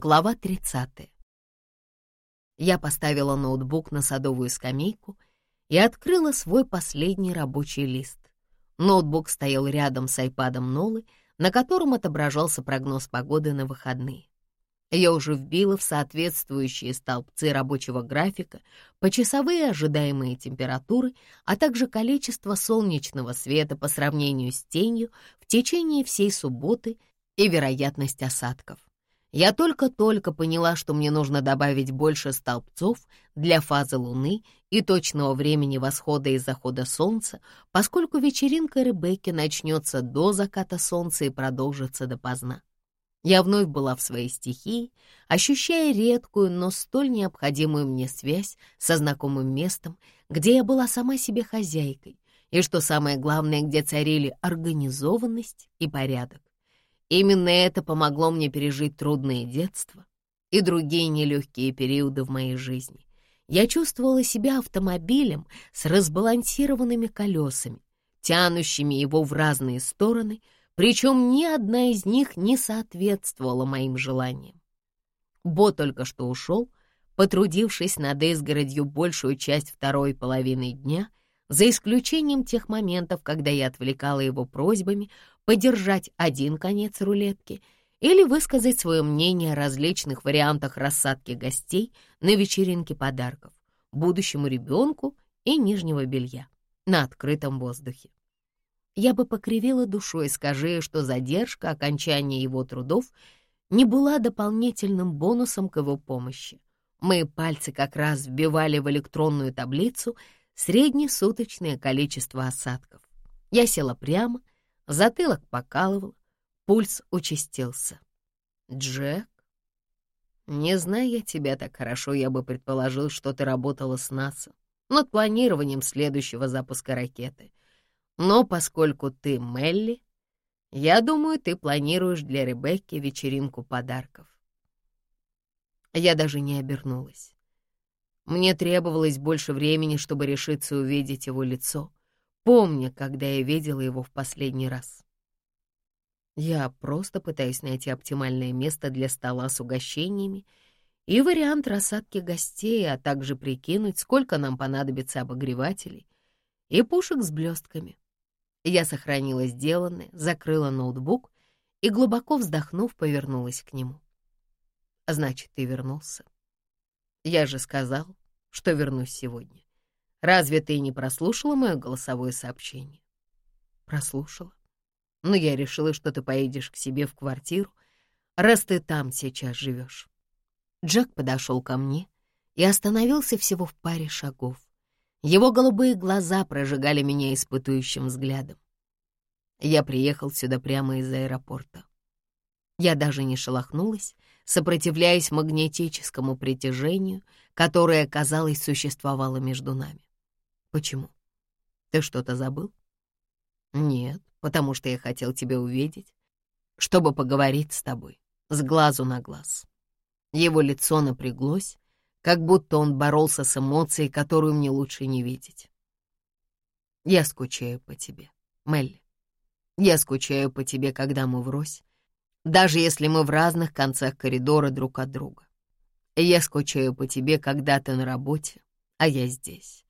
Глава 30. Я поставила ноутбук на садовую скамейку и открыла свой последний рабочий лист. Ноутбук стоял рядом с айпадом Нолы, на котором отображался прогноз погоды на выходные. Я уже вбила в соответствующие столбцы рабочего графика почасовые ожидаемые температуры, а также количество солнечного света по сравнению с тенью в течение всей субботы и вероятность осадков. Я только-только поняла, что мне нужно добавить больше столбцов для фазы Луны и точного времени восхода и захода Солнца, поскольку вечеринка Ребекки начнется до заката Солнца и продолжится допоздна. Я вновь была в своей стихии, ощущая редкую, но столь необходимую мне связь со знакомым местом, где я была сама себе хозяйкой, и, что самое главное, где царили организованность и порядок. Именно это помогло мне пережить трудное детство и другие нелегкие периоды в моей жизни. Я чувствовала себя автомобилем с разбалансированными колесами, тянущими его в разные стороны, причем ни одна из них не соответствовала моим желаниям. Бо только что ушел, потрудившись над изгородью большую часть второй половины дня, за исключением тех моментов, когда я отвлекала его просьбами подержать один конец рулетки или высказать свое мнение о различных вариантах рассадки гостей на вечеринке подарков, будущему ребенку и нижнего белья на открытом воздухе. Я бы покривила душой, скажи, что задержка окончания его трудов не была дополнительным бонусом к его помощи. Мои пальцы как раз вбивали в электронную таблицу среднесуточное количество осадков. Я села прямо, Затылок покалывал, пульс участился. «Джек, не зная тебя так хорошо, я бы предположил, что ты работала с НАСА над планированием следующего запуска ракеты. Но поскольку ты Мелли, я думаю, ты планируешь для Ребекки вечеринку подарков». Я даже не обернулась. Мне требовалось больше времени, чтобы решиться увидеть его лицо — помня, когда я видела его в последний раз. Я просто пытаюсь найти оптимальное место для стола с угощениями и вариант рассадки гостей, а также прикинуть, сколько нам понадобится обогревателей и пушек с блестками. Я сохранила сделанное, закрыла ноутбук и, глубоко вздохнув, повернулась к нему. «Значит, ты вернулся. Я же сказал, что вернусь сегодня. Разве ты не прослушала мое голосовое сообщение? Прослушала. Но я решила, что ты поедешь к себе в квартиру, раз ты там сейчас живешь. Джек подошел ко мне и остановился всего в паре шагов. Его голубые глаза прожигали меня испытующим взглядом. Я приехал сюда прямо из аэропорта. Я даже не шелохнулась, сопротивляясь магнетическому притяжению, которое, казалось, существовало между нами. Почему? Ты что-то забыл? Нет, потому что я хотел тебя увидеть, чтобы поговорить с тобой, с глазу на глаз. Его лицо напряглось, как будто он боролся с эмоцией, которую мне лучше не видеть. Я скучаю по тебе, Мелли. Я скучаю по тебе, когда мы врозь, даже если мы в разных концах коридора друг от друга. Я скучаю по тебе, когда ты на работе, а я здесь.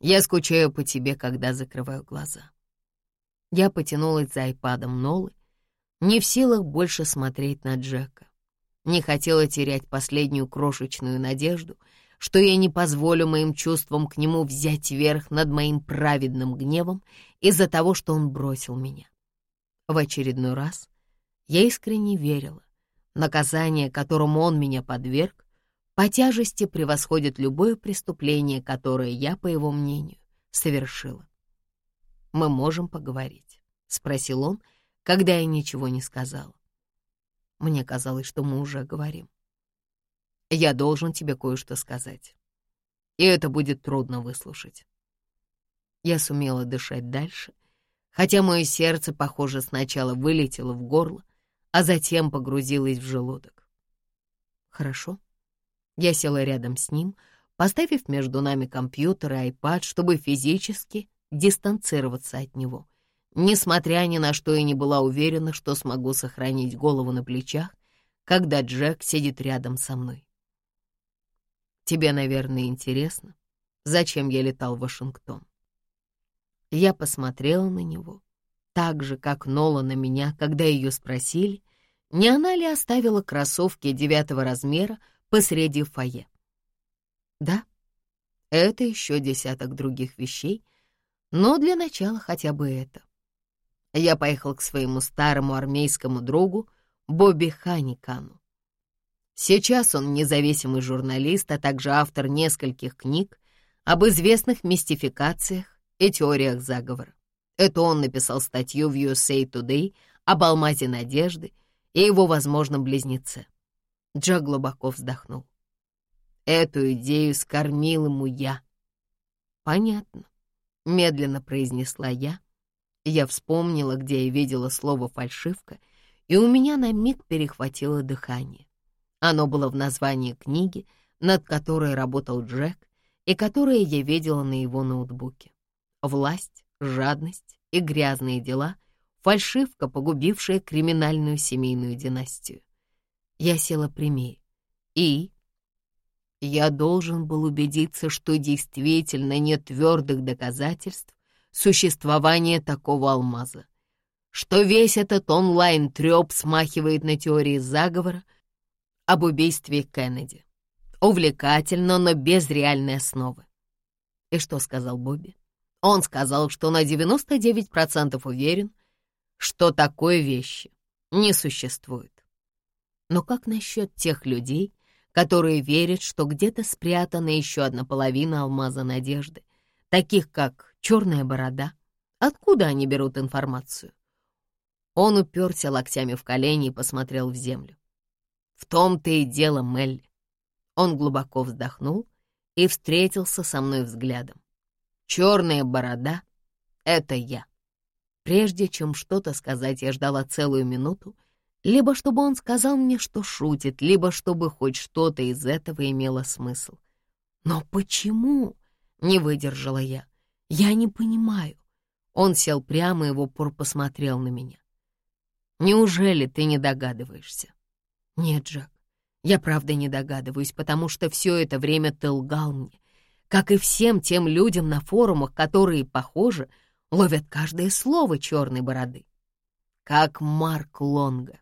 Я скучаю по тебе, когда закрываю глаза. Я потянулась за айпадом Нолы, не в силах больше смотреть на Джека. Не хотела терять последнюю крошечную надежду, что я не позволю моим чувствам к нему взять верх над моим праведным гневом из-за того, что он бросил меня. В очередной раз я искренне верила, наказание, которому он меня подверг, по тяжести превосходит любое преступление, которое я, по его мнению, совершила. «Мы можем поговорить», — спросил он, когда я ничего не сказала. Мне казалось, что мы уже говорим. «Я должен тебе кое-что сказать, и это будет трудно выслушать». Я сумела дышать дальше, хотя мое сердце, похоже, сначала вылетело в горло, а затем погрузилось в желудок. «Хорошо», я села рядом с ним, поставив между нами компьютер и айпад, чтобы физически дистанцироваться от него. Несмотря ни на что, я не была уверена, что смогу сохранить голову на плечах, когда Джек сидит рядом со мной. Тебе, наверное, интересно, зачем я летал в Вашингтон. Я посмотрела на него, так же, как Нола на меня, когда ее спросили, не она ли оставила кроссовки девятого размера посреди фойе. Да, это еще десяток других вещей, но для начала хотя бы это. Я поехал к своему старому армейскому другу Бобби Ханикану. Сейчас он независимый журналист, а также автор нескольких книг об известных мистификациях и теориях заговора. Это он написал статью в USA Today об алмазе надежды и его возможном близнеце. Джо глубоко вздохнул. Эту идею скормил ему я. Понятно, медленно произнесла я. Я вспомнила, где я видела слово «фальшивка», и у меня на миг перехватило дыхание. Оно было в названии книги, над которой работал Джек, и которое я видела на его ноутбуке. «Власть, жадность и грязные дела — фальшивка, погубившая криминальную семейную династию. Я села прямее. И я должен был убедиться, что действительно нет твердых доказательств существования такого алмаза, что весь этот онлайн-трёп смахивает на теории заговора об убийстве Кеннеди. Увлекательно, но без реальной основы. И что сказал Бобби? Он сказал, что на 99% уверен, что такой вещи не существует. Но как насчет тех людей, которые верят, что где-то спрятана еще одна половина алмаза надежды, таких как черная борода? Откуда они берут информацию? Он уперся локтями в колени и посмотрел в землю. В том-то и дело, Мелли. Он глубоко вздохнул и встретился со мной взглядом. Черная борода — это я. Прежде чем что-то сказать, я ждала целую минуту, либо чтобы он сказал мне, что шутит, либо чтобы хоть что-то из этого имело смысл. Но почему? Не выдержала я. Я не понимаю. Он сел прямо и в упор посмотрел на меня. Неужели ты не догадываешься? Нет, Джек, я правда не догадываюсь, потому что все это время ты лгал мне, как и всем тем людям на форумах, которые, похоже, ловят каждое слово черной бороды. Как Марк Лонга.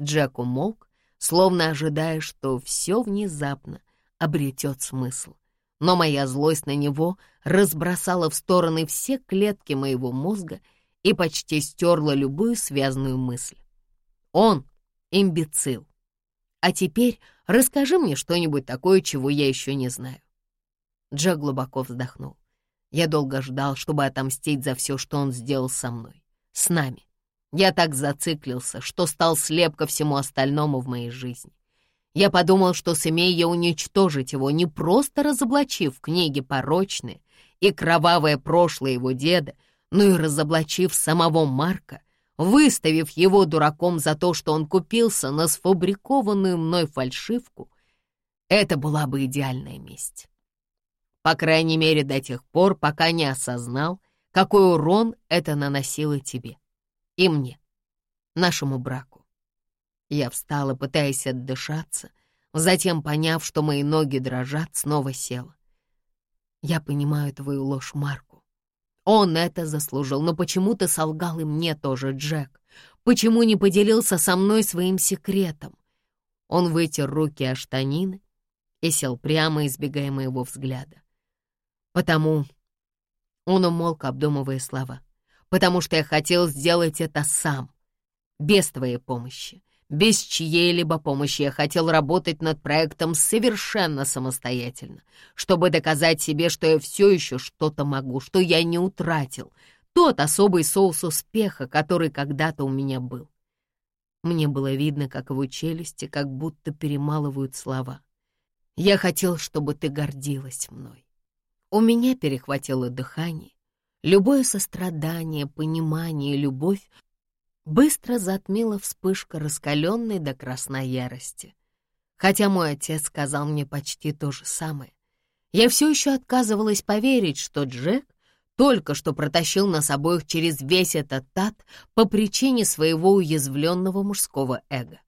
Джек умолк, словно ожидая, что все внезапно обретет смысл. Но моя злость на него разбросала в стороны все клетки моего мозга и почти стерла любую связанную мысль. Он — имбецил. А теперь расскажи мне что-нибудь такое, чего я еще не знаю. Джек глубоко вздохнул. Я долго ждал, чтобы отомстить за все, что он сделал со мной, с нами. Я так зациклился, что стал слеп ко всему остальному в моей жизни. Я подумал, что сумею я уничтожить его, не просто разоблачив книги порочные и кровавое прошлое его деда, но и разоблачив самого Марка, выставив его дураком за то, что он купился на сфабрикованную мной фальшивку, это была бы идеальная месть. По крайней мере, до тех пор, пока не осознал, какой урон это наносило тебе и мне, нашему браку. Я встала, пытаясь отдышаться, затем, поняв, что мои ноги дрожат, снова села. Я понимаю твою ложь Марку. Он это заслужил, но почему ты солгал и мне тоже, Джек? Почему не поделился со мной своим секретом? Он вытер руки о штанины и сел прямо, избегая моего взгляда. Потому он умолк, обдумывая слова. Потому что я хотел сделать это сам, без твоей помощи. Без чьей-либо помощи я хотел работать над проектом совершенно самостоятельно, чтобы доказать себе, что я все еще что-то могу, что я не утратил тот особый соус успеха, который когда-то у меня был. Мне было видно, как его челюсти как будто перемалывают слова. Я хотел, чтобы ты гордилась мной. У меня перехватило дыхание. Любое сострадание, понимание, любовь быстро затмила вспышка раскаленной до красной ярости. Хотя мой отец сказал мне почти то же самое. Я все еще отказывалась поверить, что Джек только что протащил нас обоих через весь этот ад по причине своего уязвленного мужского эго.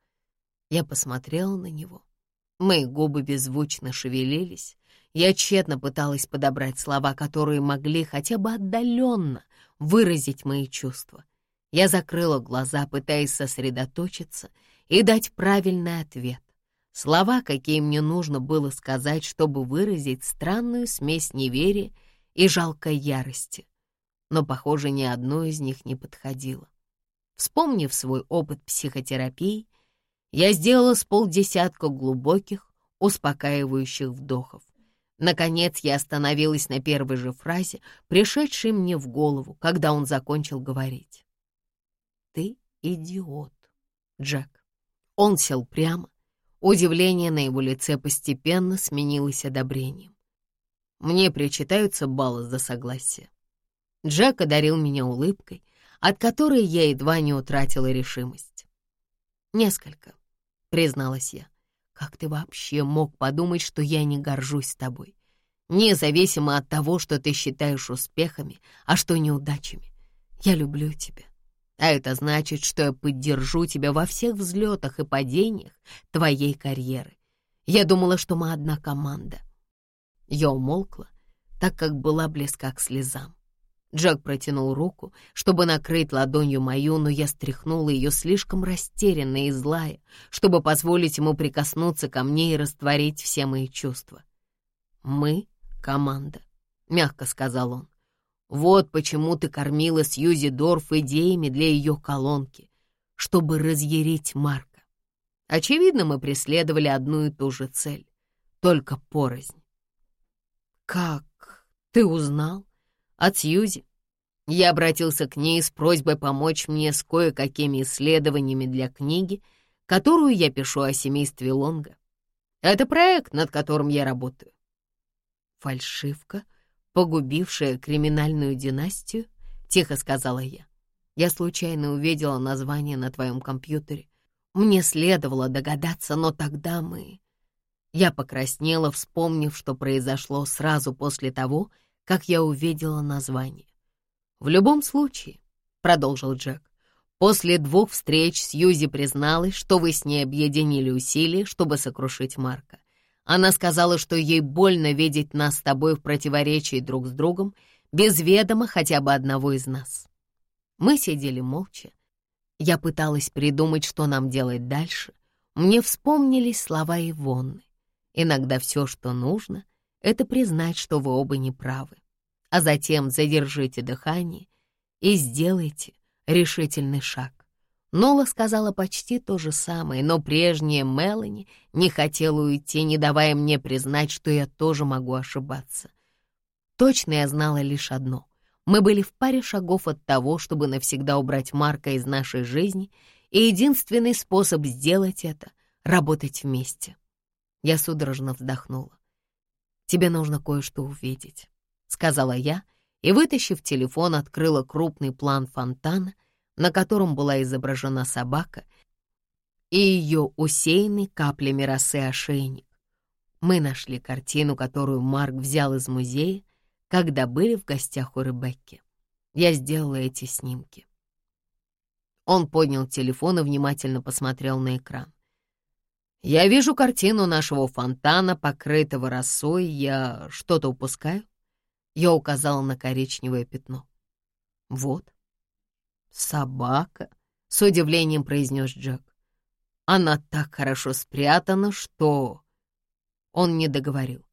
Я посмотрела на него. Мои губы беззвучно шевелились. Я тщетно пыталась подобрать слова, которые могли хотя бы отдаленно выразить мои чувства. Я закрыла глаза, пытаясь сосредоточиться и дать правильный ответ. Слова, какие мне нужно было сказать, чтобы выразить странную смесь неверия и жалкой ярости. Но, похоже, ни одно из них не подходило. Вспомнив свой опыт психотерапии, я сделала с полдесятка глубоких, успокаивающих вдохов. Наконец я остановилась на первой же фразе, пришедшей мне в голову, когда он закончил говорить. «Ты идиот, Джек». Он сел прямо. Удивление на его лице постепенно сменилось одобрением. Мне причитаются баллы за согласие. Джек одарил меня улыбкой, от которой я едва не утратила решимость. «Несколько», — призналась я. «Как ты вообще мог подумать, что я не горжусь тобой? Независимо от того, что ты считаешь успехами, а что неудачами. Я люблю тебя. А это значит, что я поддержу тебя во всех взлетах и падениях твоей карьеры. Я думала, что мы одна команда». Я умолкла, так как была близка к слезам. Джек протянул руку, чтобы накрыть ладонью мою, но я стряхнула ее слишком растерянная и злая, чтобы позволить ему прикоснуться ко мне и растворить все мои чувства. «Мы — команда», — мягко сказал он. «Вот почему ты кормила Сьюзи Дорф идеями для ее колонки, чтобы разъярить Марка. Очевидно, мы преследовали одну и ту же цель, только порознь». «Как? Ты узнал?» От Сьюзи. Я обратился к ней с просьбой помочь мне с кое-какими исследованиями для книги, которую я пишу о семействе Лонга. Это проект, над которым я работаю. Фальшивка, погубившая криминальную династию, тихо сказала я. Я случайно увидела название на твоем компьютере. Мне следовало догадаться, но тогда мы... Я покраснела, вспомнив, что произошло сразу после того, как я увидела название. «В любом случае», — продолжил Джек, «после двух встреч Сьюзи призналась, что вы с ней объединили усилия, чтобы сокрушить Марка. Она сказала, что ей больно видеть нас с тобой в противоречии друг с другом, без ведома хотя бы одного из нас. Мы сидели молча. Я пыталась придумать, что нам делать дальше. Мне вспомнились слова Ивонны. Иногда все, что нужно — это признать, что вы оба неправы, а затем задержите дыхание и сделайте решительный шаг. Нола сказала почти то же самое, но прежняя Мелани не хотела уйти, не давая мне признать, что я тоже могу ошибаться. Точно я знала лишь одно. Мы были в паре шагов от того, чтобы навсегда убрать Марка из нашей жизни, и единственный способ сделать это — работать вместе. Я судорожно вздохнула. «Тебе нужно кое-что увидеть», — сказала я, и, вытащив телефон, открыла крупный план фонтана, на котором была изображена собака и ее усеянный каплями росы ошейник. Мы нашли картину, которую Марк взял из музея, когда были в гостях у Ребекки. Я сделала эти снимки. Он поднял телефон и внимательно посмотрел на экран. Я вижу картину нашего фонтана, покрытого росой. Я что-то упускаю? Я указала на коричневое пятно. Вот. Собака, с удивлением произнес Джек. Она так хорошо спрятана, что... Он не договорил.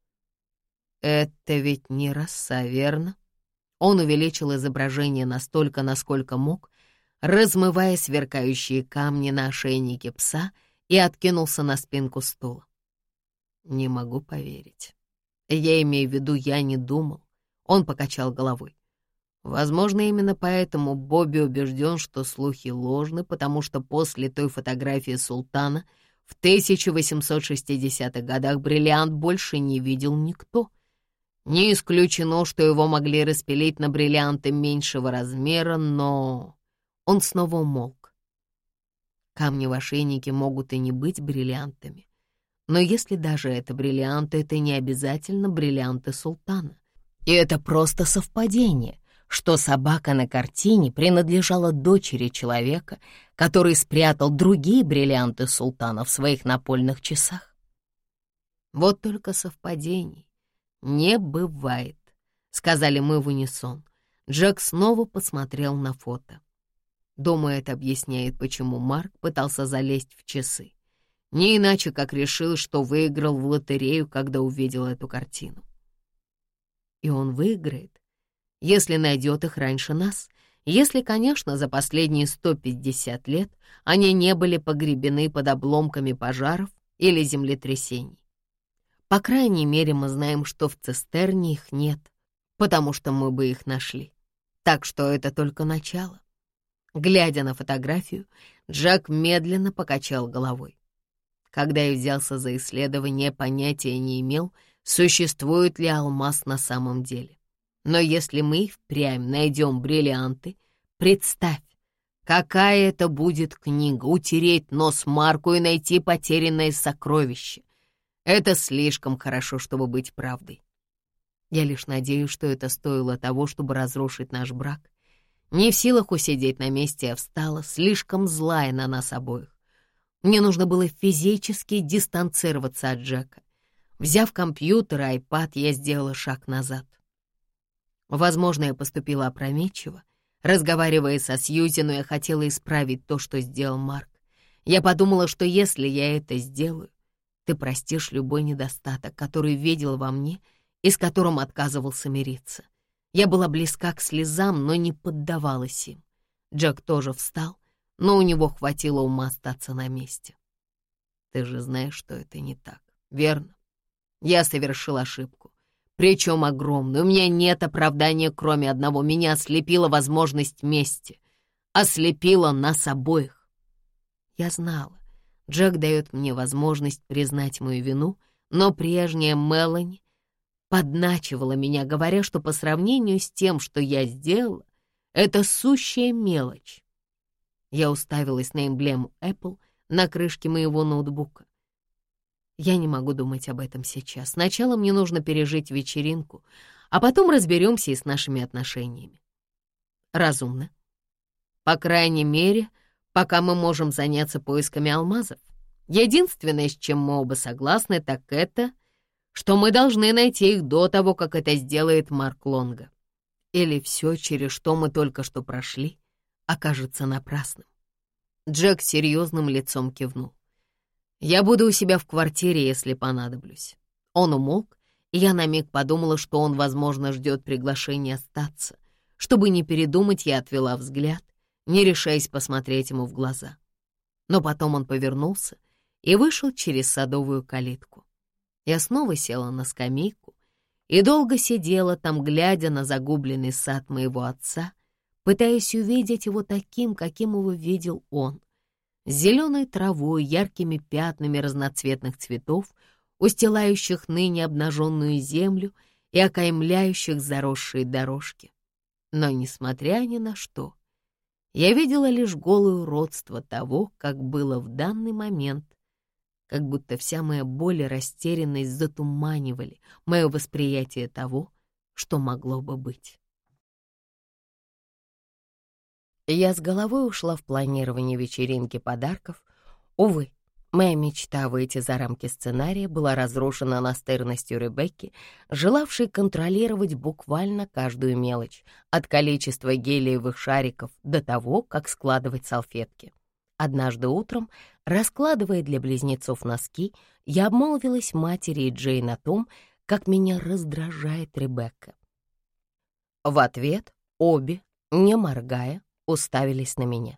Это ведь не роса, верно? Он увеличил изображение настолько, насколько мог, размывая сверкающие камни на ошейнике пса — и откинулся на спинку стула. Не могу поверить. Я имею в виду, я не думал. Он покачал головой. Возможно, именно поэтому Бобби убежден, что слухи ложны, потому что после той фотографии султана в 1860-х годах бриллиант больше не видел никто. Не исключено, что его могли распилить на бриллианты меньшего размера, но... Он снова умолк. Камни в ошейнике могут и не быть бриллиантами. Но если даже это бриллианты, это не обязательно бриллианты султана. И это просто совпадение, что собака на картине принадлежала дочери человека, который спрятал другие бриллианты султана в своих напольных часах. Вот только совпадений не бывает, сказали мы в унисон. Джек снова посмотрел на фото. Думаю, это объясняет, почему Марк пытался залезть в часы. Не иначе, как решил, что выиграл в лотерею, когда увидел эту картину. И он выиграет, если найдет их раньше нас, если, конечно, за последние 150 лет они не были погребены под обломками пожаров или землетрясений. По крайней мере, мы знаем, что в цистерне их нет, потому что мы бы их нашли. Так что это только начало. Глядя на фотографию, Джек медленно покачал головой. Когда я взялся за исследование, понятия не имел, существует ли алмаз на самом деле. Но если мы впрямь найдем бриллианты, представь, какая это будет книга — утереть нос Марку и найти потерянное сокровище. Это слишком хорошо, чтобы быть правдой. Я лишь надеюсь, что это стоило того, чтобы разрушить наш брак. Не в силах усидеть на месте, я встала, слишком злая на нас обоих. Мне нужно было физически дистанцироваться от Джека. Взяв компьютер и айпад, я сделала шаг назад. Возможно, я поступила опрометчиво. Разговаривая со Сьюзи, но я хотела исправить то, что сделал Марк. Я подумала, что если я это сделаю, ты простишь любой недостаток, который видел во мне и с которым отказывался мириться. Я была близка к слезам, но не поддавалась им. Джек тоже встал, но у него хватило ума остаться на месте. Ты же знаешь, что это не так, верно? Я совершил ошибку причем огромный. У меня нет оправдания, кроме одного. Меня ослепила возможность мести. Ослепила нас обоих. Я знала. Джек дает мне возможность признать мою вину, но прежняя Мелани подначивала меня, говоря, что по сравнению с тем, что я сделала, это сущая мелочь. Я уставилась на эмблему Apple на крышке моего ноутбука. Я не могу думать об этом сейчас. Сначала мне нужно пережить вечеринку, а потом разберемся и с нашими отношениями. Разумно. По крайней мере, пока мы можем заняться поисками алмазов. Единственное, с чем мы оба согласны, так это, что мы должны найти их до того, как это сделает Марк Лонга. Или все, через что мы только что прошли, окажется напрасным. Джек серьезным лицом кивнул. Я буду у себя в квартире, если понадоблюсь. Он умолк, и я на миг подумала, что он, возможно, ждет приглашения остаться. Чтобы не передумать, я отвела взгляд, не решаясь посмотреть ему в глаза. Но потом он повернулся и вышел через садовую калитку. Я снова села на скамейку и долго сидела там, глядя на загубленный сад моего отца, пытаясь увидеть его таким, каким его видел он — зеленой травой, яркими пятнами разноцветных цветов, устилающих ныне обнаженную землю и окаймляющих заросшие дорожки. Но, несмотря ни на что, я видела лишь голое родство того, как было в данный момент, как будто вся моя боль и растерянность затуманивали мое восприятие того, что могло бы быть. Я с головой ушла в планирование вечеринки подарков. Увы, моя мечта выйти за рамки сценария была разрушена настырностью Ребекки, желавшей контролировать буквально каждую мелочь, от количества гелиевых шариков до того, как складывать салфетки. Однажды утром, раскладывая для близнецов носки, я обмолвилась матери и Джейн о том, как меня раздражает Ребекка. В ответ обе, не моргая, уставились на меня.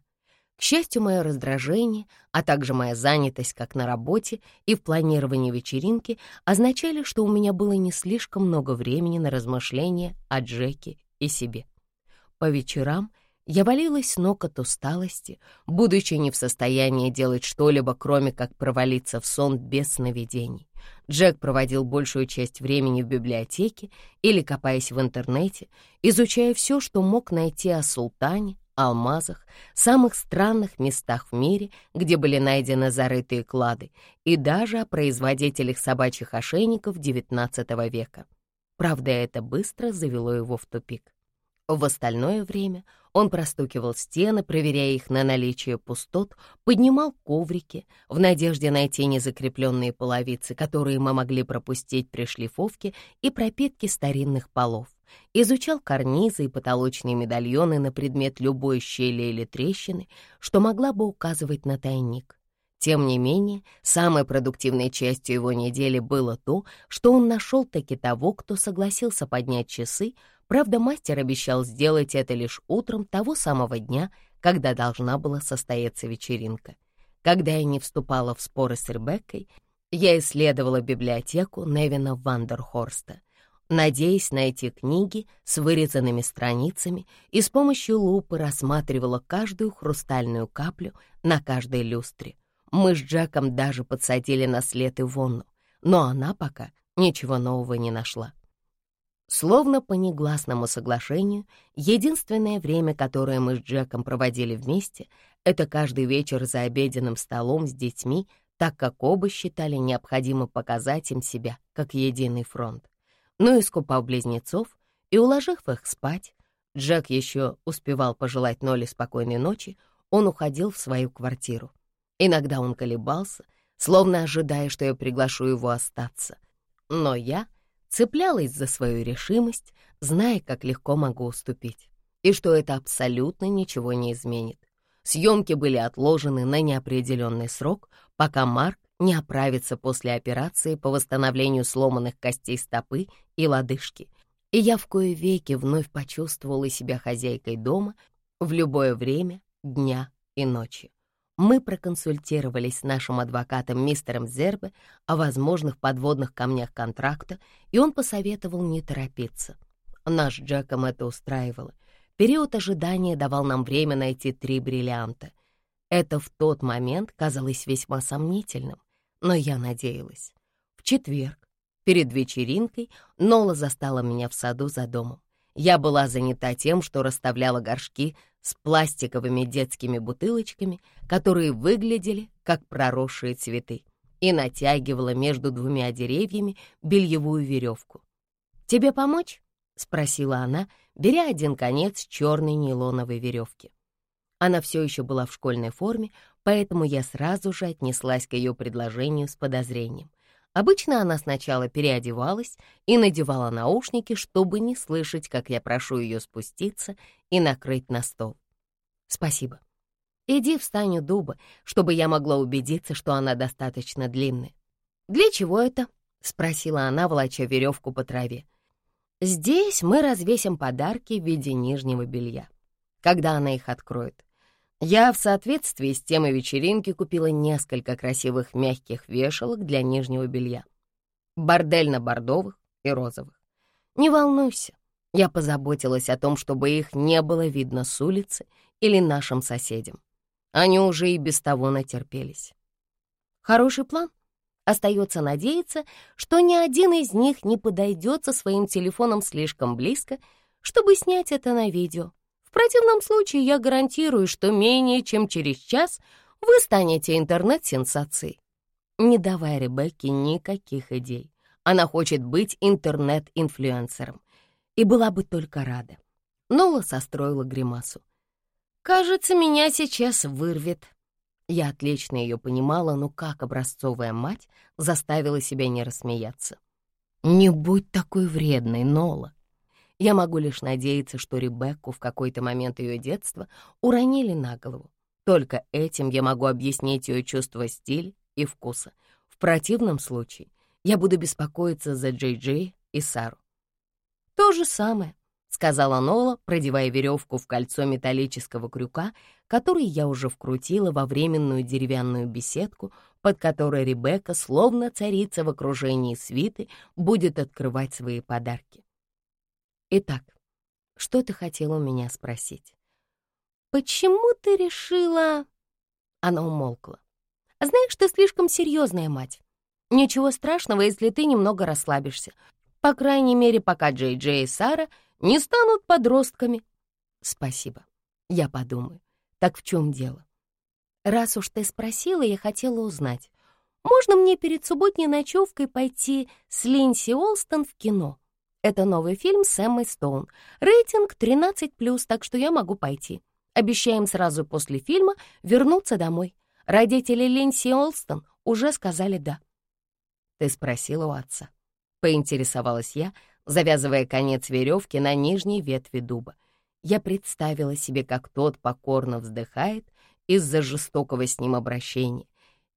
К счастью, мое раздражение, а также моя занятость как на работе и в планировании вечеринки означали, что у меня было не слишком много времени на размышления о Джеке и себе. По вечерам я валилась ног от усталости, будучи не в состоянии делать что-либо, кроме как провалиться в сон без сновидений. Джек проводил большую часть времени в библиотеке или копаясь в интернете, изучая все, что мог найти о султане, алмазах, самых странных местах в мире, где были найдены зарытые клады, и даже о производителях собачьих ошейников XIX века. Правда, это быстро завело его в тупик. В остальное время он простукивал стены, проверяя их на наличие пустот, поднимал коврики в надежде найти незакрепленные половицы, которые мы могли пропустить при шлифовке и пропитке старинных полов. Изучал карнизы и потолочные медальоны на предмет любой щели или трещины, что могла бы указывать на тайник. Тем не менее, самой продуктивной частью его недели было то, что он нашел таки того, кто согласился поднять часы, правда, мастер обещал сделать это лишь утром того самого дня, когда должна была состояться вечеринка. Когда я не вступала в споры с Ребеккой, я исследовала библиотеку Невина Вандерхорста, надеясь найти книги с вырезанными страницами и с помощью лупы рассматривала каждую хрустальную каплю на каждой люстре — мы с Джеком даже подсадили на след Ивонну, но она пока ничего нового не нашла. Словно по негласному соглашению, единственное время, которое мы с Джеком проводили вместе, это каждый вечер за обеденным столом с детьми, так как оба считали необходимо показать им себя как единый фронт. Ну, искупав близнецов и уложив их спать, Джек еще успевал пожелать Ноле спокойной ночи, он уходил в свою квартиру. Иногда он колебался, словно ожидая, что я приглашу его остаться. Но я цеплялась за свою решимость, зная, как легко могу уступить, и что это абсолютно ничего не изменит. Съемки были отложены на неопределенный срок, пока Марк не оправится после операции по восстановлению сломанных костей стопы и лодыжки, и я в кое веки вновь почувствовала себя хозяйкой дома в любое время дня и ночи мы проконсультировались с нашим адвокатом мистером Зербе о возможных подводных камнях контракта, и он посоветовал не торопиться. Наш Джеком это устраивало. Период ожидания давал нам время найти три бриллианта. Это в тот момент казалось весьма сомнительным, но я надеялась. В четверг, перед вечеринкой, Нола застала меня в саду за домом. Я была занята тем, что расставляла горшки с пластиковыми детскими бутылочками, которые выглядели как проросшие цветы, и натягивала между двумя деревьями бельевую веревку. «Тебе помочь?» — спросила она, беря один конец черной нейлоновой веревки. Она все еще была в школьной форме, поэтому я сразу же отнеслась к ее предложению с подозрением. Обычно она сначала переодевалась и надевала наушники, чтобы не слышать, как я прошу ее спуститься и накрыть на стол. «Спасибо. Иди встань у дуба, чтобы я могла убедиться, что она достаточно длинная». «Для чего это?» — спросила она, волоча веревку по траве. «Здесь мы развесим подарки в виде нижнего белья, когда она их откроет. Я в соответствии с темой вечеринки купила несколько красивых мягких вешалок для нижнего белья. Бордельно-бордовых и розовых. Не волнуйся, я позаботилась о том, чтобы их не было видно с улицы или нашим соседям. Они уже и без того натерпелись. Хороший план. Остается надеяться, что ни один из них не подойдет со своим телефоном слишком близко, чтобы снять это на видео противном случае я гарантирую, что менее чем через час вы станете интернет-сенсацией. Не давай Ребекке никаких идей. Она хочет быть интернет-инфлюенсером и была бы только рада. Нола состроила гримасу. «Кажется, меня сейчас вырвет». Я отлично ее понимала, но как образцовая мать заставила себя не рассмеяться. «Не будь такой вредной, Нола. Я могу лишь надеяться, что Ребекку в какой-то момент ее детства уронили на голову. Только этим я могу объяснить ее чувство стиля и вкуса. В противном случае я буду беспокоиться за Джей-Джей и Сару. «То же самое», — сказала Нола, продевая веревку в кольцо металлического крюка, который я уже вкрутила во временную деревянную беседку, под которой Ребекка, словно царица в окружении свиты, будет открывать свои подарки. Итак, что ты хотела у меня спросить? Почему ты решила... Она умолкла. Знаешь, ты слишком серьезная мать. Ничего страшного, если ты немного расслабишься. По крайней мере, пока Джей Джей и Сара не станут подростками. Спасибо. Я подумаю. Так в чем дело? Раз уж ты спросила, я хотела узнать, можно мне перед субботней ночевкой пойти с Линси Олстон в кино? Это новый фильм с Эммой Стоун. Рейтинг 13+, так что я могу пойти. Обещаем сразу после фильма вернуться домой. Родители Линси Олстон уже сказали «да». Ты спросила у отца. Поинтересовалась я, завязывая конец веревки на нижней ветви дуба. Я представила себе, как тот покорно вздыхает из-за жестокого с ним обращения,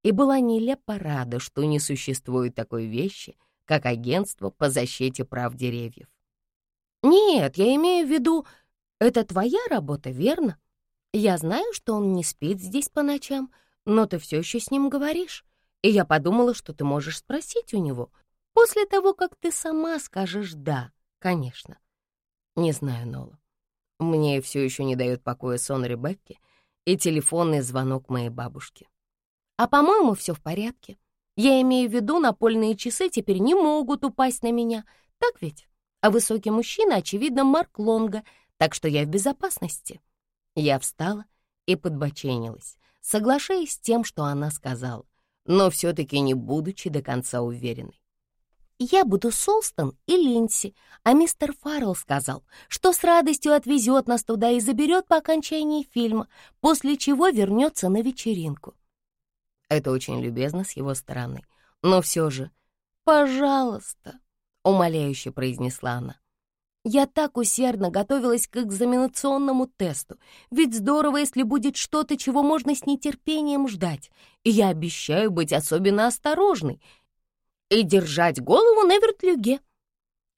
и была нелепо рада, что не существует такой вещи, как агентство по защите прав деревьев. «Нет, я имею в виду, это твоя работа, верно? Я знаю, что он не спит здесь по ночам, но ты все еще с ним говоришь, и я подумала, что ты можешь спросить у него, после того, как ты сама скажешь «да», конечно». Не знаю, Нола. Мне все еще не дает покоя сон Ребекки и телефонный звонок моей бабушки. А, по-моему, все в порядке. Я имею в виду, напольные часы теперь не могут упасть на меня, так ведь? А высокий мужчина, очевидно, Марк Лонга, так что я в безопасности. Я встала и подбоченилась, соглашаясь с тем, что она сказала, но все-таки не будучи до конца уверенной. Я буду Солстон и Линси, а мистер Фаррелл сказал, что с радостью отвезет нас туда и заберет по окончании фильма, после чего вернется на вечеринку. Это очень любезно с его стороны, но все же «пожалуйста», — умоляюще произнесла она. Я так усердно готовилась к экзаменационному тесту, ведь здорово, если будет что-то, чего можно с нетерпением ждать, и я обещаю быть особенно осторожной и держать голову на вертлюге.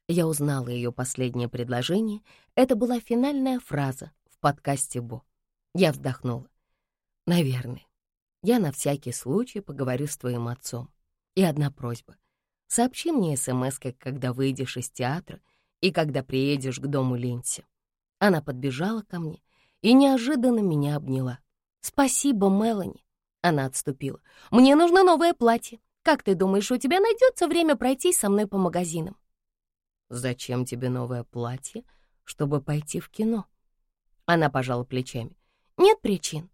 Я узнала ее последнее предложение. Это была финальная фраза в подкасте Бо. Я вздохнула. Наверное. Я на всякий случай поговорю с твоим отцом. И одна просьба. Сообщи мне смс когда выйдешь из театра и когда приедешь к дому Линси. Она подбежала ко мне и неожиданно меня обняла. «Спасибо, Мелани!» Она отступила. «Мне нужно новое платье. Как ты думаешь, у тебя найдется время пройтись со мной по магазинам?» «Зачем тебе новое платье, чтобы пойти в кино?» Она пожала плечами. «Нет причин.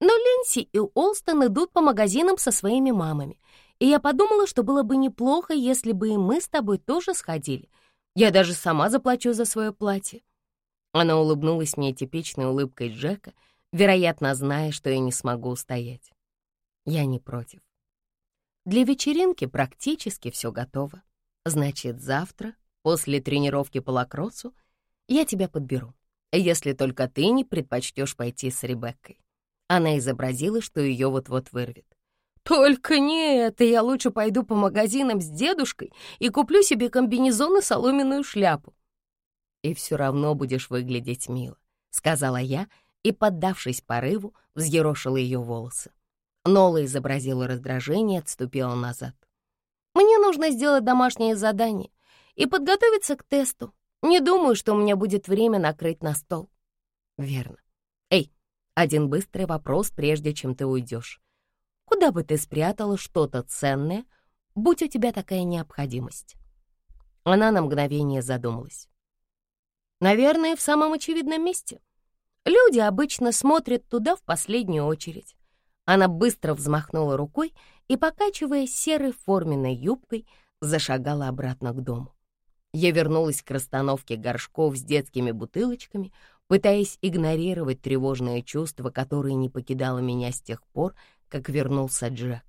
Но Линси и Олстон идут по магазинам со своими мамами, и я подумала, что было бы неплохо, если бы и мы с тобой тоже сходили. Я даже сама заплачу за свое платье». Она улыбнулась мне типичной улыбкой Джека, вероятно, зная, что я не смогу устоять. Я не против. Для вечеринки практически все готово. Значит, завтра, после тренировки по лакроссу, я тебя подберу, если только ты не предпочтешь пойти с Ребеккой. Она изобразила, что ее вот-вот вырвет. «Только не это, я лучше пойду по магазинам с дедушкой и куплю себе комбинезон и соломенную шляпу». «И все равно будешь выглядеть мило», — сказала я и, поддавшись порыву, взъерошила ее волосы. Нола изобразила раздражение отступила назад. «Мне нужно сделать домашнее задание и подготовиться к тесту. Не думаю, что у меня будет время накрыть на стол». «Верно. Эй, один быстрый вопрос, прежде чем ты уйдешь. Куда бы ты спрятала что-то ценное, будь у тебя такая необходимость?» Она на мгновение задумалась. «Наверное, в самом очевидном месте. Люди обычно смотрят туда в последнюю очередь. Она быстро взмахнула рукой и, покачиваясь серой форменной юбкой, зашагала обратно к дому. Я вернулась к расстановке горшков с детскими бутылочками, пытаясь игнорировать тревожное чувство, которое не покидало меня с тех пор, как вернулся Джек.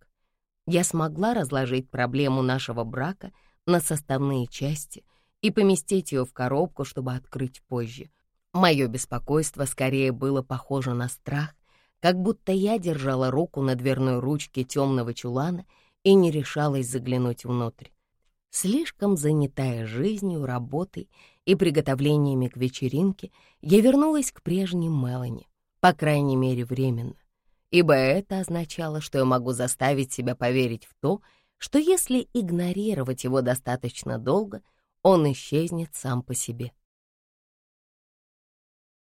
Я смогла разложить проблему нашего брака на составные части и поместить ее в коробку, чтобы открыть позже. Мое беспокойство скорее было похоже на страх, как будто я держала руку на дверной ручке темного чулана и не решалась заглянуть внутрь. Слишком занятая жизнью, работой и приготовлениями к вечеринке, я вернулась к прежней Мелани, по крайней мере, временно, ибо это означало, что я могу заставить себя поверить в то, что если игнорировать его достаточно долго, он исчезнет сам по себе.